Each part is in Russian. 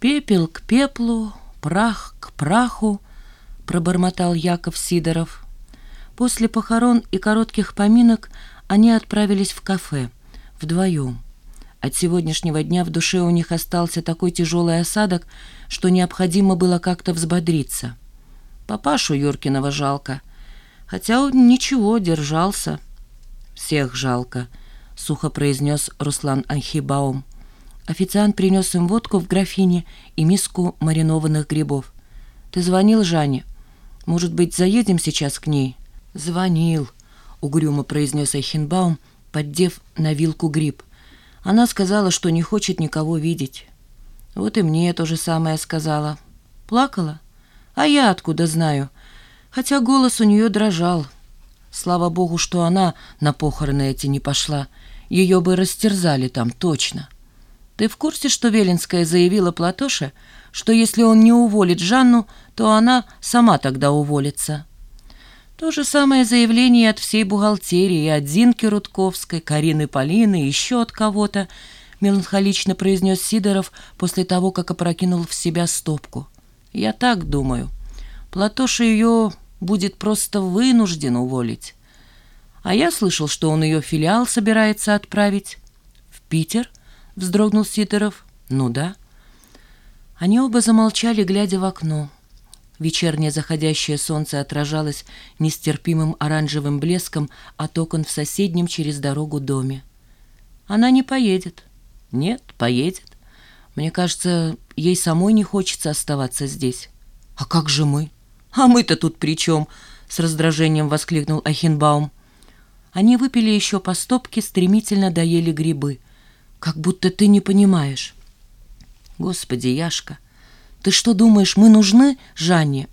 Пепел к пеплу, прах к праху, пробормотал Яков Сидоров. После похорон и коротких поминок они отправились в кафе, вдвоем. От сегодняшнего дня в душе у них остался такой тяжелый осадок, что необходимо было как-то взбодриться. Папашу Юркиного жалко, хотя он ничего, держался. «Всех жалко», — сухо произнес Руслан Анхибаум. Официант принес им водку в графине и миску маринованных грибов. «Ты звонил Жанне? Может быть, заедем сейчас к ней?» «Звонил», — угрюмо произнес Айхенбаум, поддев на вилку гриб. Она сказала, что не хочет никого видеть. Вот и мне то же самое сказала. Плакала? А я откуда знаю? Хотя голос у нее дрожал. Слава богу, что она на похороны эти не пошла. Ее бы растерзали там точно. Ты в курсе, что Велинская заявила Платоше, что если он не уволит Жанну, то она сама тогда уволится? То же самое заявление от всей бухгалтерии, от Зинки Рудковской, Карины Полины, еще от кого-то, меланхолично произнес Сидоров после того, как опрокинул в себя стопку. Я так думаю. Платоша ее будет просто вынужден уволить. А я слышал, что он ее филиал собирается отправить. В Питер? Вздрогнул Сидоров. Ну да. Они оба замолчали, глядя в окно. Вечернее заходящее солнце отражалось нестерпимым оранжевым блеском от окон в соседнем через дорогу доме. Она не поедет. Нет, поедет. Мне кажется, ей самой не хочется оставаться здесь. А как же мы? А мы-то тут при чем? С раздражением воскликнул Ахенбаум. Они выпили еще по стопке, стремительно доели грибы. Как будто ты не понимаешь. Господи, Яшка, ты что думаешь, мы нужны Жанне?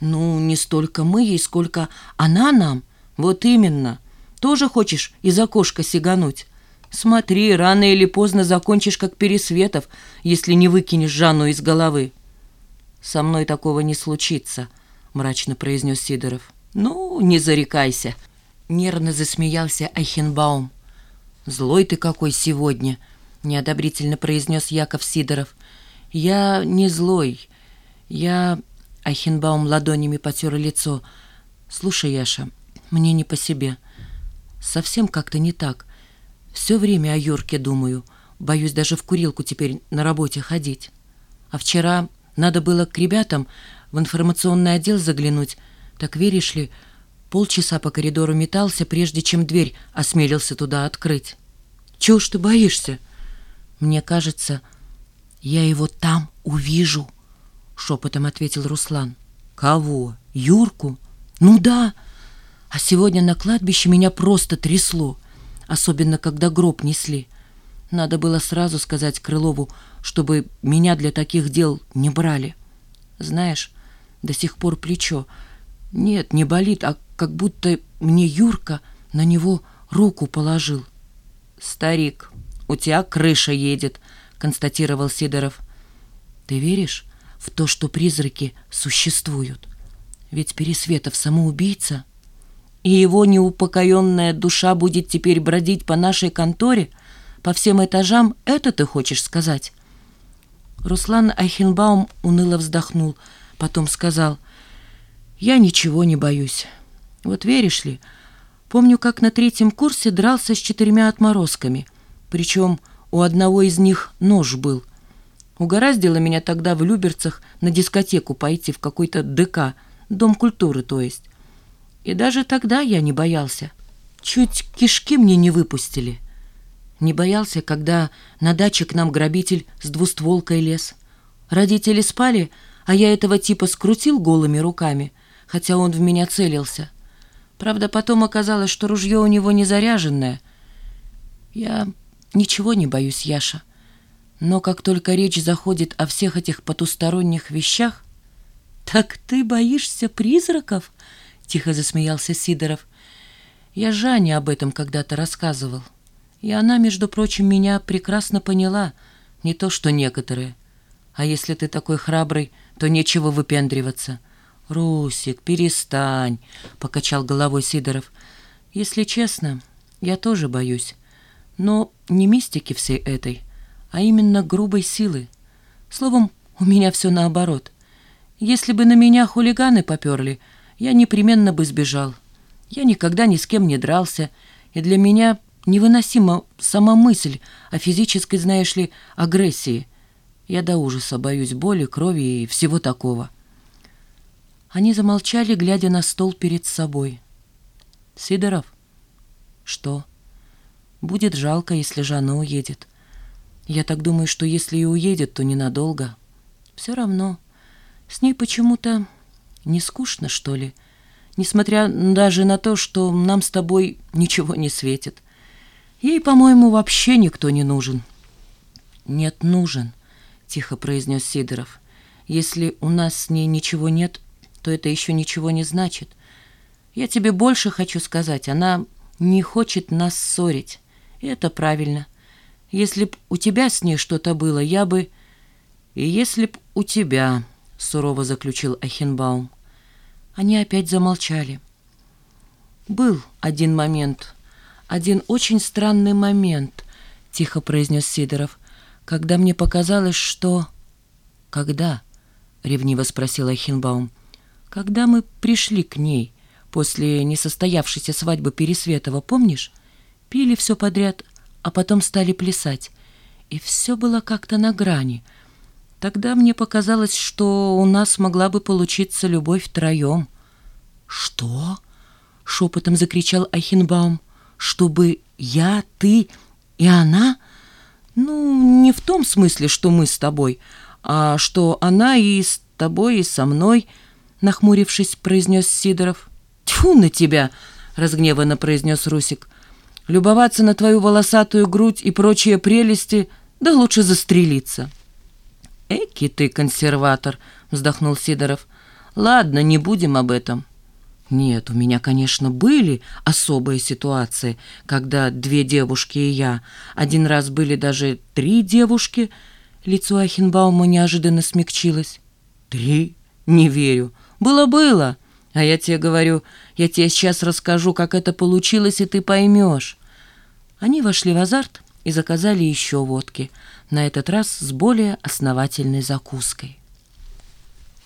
Ну, не столько мы ей, сколько она нам. Вот именно. Тоже хочешь из окошка сигануть? Смотри, рано или поздно закончишь, как Пересветов, если не выкинешь Жанну из головы. Со мной такого не случится, мрачно произнес Сидоров. Ну, не зарекайся. Нервно засмеялся Айхенбаум. Злой ты какой сегодня, неодобрительно произнес Яков Сидоров. «Я не злой. Я...» Айхенбаум ладонями потер лицо. «Слушай, Яша, мне не по себе. Совсем как-то не так. Все время о Юрке думаю. Боюсь даже в курилку теперь на работе ходить. А вчера надо было к ребятам в информационный отдел заглянуть. Так веришь ли, полчаса по коридору метался, прежде чем дверь осмелился туда открыть. Чего ж ты боишься? Мне кажется, «Я его там увижу», — шепотом ответил Руслан. «Кого? Юрку?» «Ну да. А сегодня на кладбище меня просто трясло, особенно когда гроб несли. Надо было сразу сказать Крылову, чтобы меня для таких дел не брали. Знаешь, до сих пор плечо. Нет, не болит, а как будто мне Юрка на него руку положил. «Старик, у тебя крыша едет», констатировал Сидоров. «Ты веришь в то, что призраки существуют? Ведь Пересветов самоубийца, и его неупокоенная душа будет теперь бродить по нашей конторе, по всем этажам, это ты хочешь сказать?» Руслан Айхенбаум уныло вздохнул, потом сказал, «Я ничего не боюсь. Вот веришь ли, помню, как на третьем курсе дрался с четырьмя отморозками, причем у одного из них нож был. Угораздило меня тогда в Люберцах на дискотеку пойти в какой-то ДК, Дом культуры, то есть. И даже тогда я не боялся. Чуть кишки мне не выпустили. Не боялся, когда на даче к нам грабитель с двустволкой лез. Родители спали, а я этого типа скрутил голыми руками, хотя он в меня целился. Правда, потом оказалось, что ружье у него не заряженное. Я Ничего не боюсь, Яша. Но как только речь заходит о всех этих потусторонних вещах... «Так ты боишься призраков?» — тихо засмеялся Сидоров. «Я Жане об этом когда-то рассказывал. И она, между прочим, меня прекрасно поняла, не то что некоторые. А если ты такой храбрый, то нечего выпендриваться». «Русик, перестань», — покачал головой Сидоров. «Если честно, я тоже боюсь. Но не мистики всей этой, а именно грубой силы. Словом, У меня все наоборот. Если бы на меня хулиганы поперли, я непременно бы сбежал. Я никогда ни с кем не дрался, и для меня невыносима сама мысль о физической, знаешь ли, агрессии. Я до ужаса боюсь боли, крови и всего такого. Они замолчали, глядя на стол перед собой. «Сидоров?» «Что?» «Будет жалко, если Жанна уедет. Я так думаю, что если и уедет, то ненадолго. Все равно. С ней почему-то не скучно, что ли, несмотря даже на то, что нам с тобой ничего не светит. Ей, по-моему, вообще никто не нужен». «Нет, нужен», — тихо произнес Сидоров. «Если у нас с ней ничего нет, то это еще ничего не значит. Я тебе больше хочу сказать. Она не хочет нас ссорить. И это правильно. Если б у тебя с ней что-то было, я бы... И если б у тебя, сурово заключил Ахенбаум. Они опять замолчали. Был один момент, один очень странный момент, тихо произнес Сидоров, когда мне показалось, что... Когда? ревниво спросил Ахенбаум. Когда мы пришли к ней после несостоявшейся свадьбы Пересветова, помнишь? Пили все подряд, а потом стали плясать. И все было как-то на грани. Тогда мне показалось, что у нас могла бы получиться любовь втроем. «Что?» — шепотом закричал Ахинбаум. «Чтобы я, ты и она?» «Ну, не в том смысле, что мы с тобой, а что она и с тобой, и со мной...» нахмурившись, произнес Сидоров. «Тьфу на тебя!» — разгневанно произнес Русик. «Любоваться на твою волосатую грудь и прочие прелести, да лучше застрелиться». «Эки ты консерватор!» — вздохнул Сидоров. «Ладно, не будем об этом». «Нет, у меня, конечно, были особые ситуации, когда две девушки и я. Один раз были даже три девушки». Лицо Ахенбаума неожиданно смягчилось. «Три? Не верю. Было-было. А я тебе говорю, я тебе сейчас расскажу, как это получилось, и ты поймешь. Они вошли в азарт и заказали еще водки, на этот раз с более основательной закуской.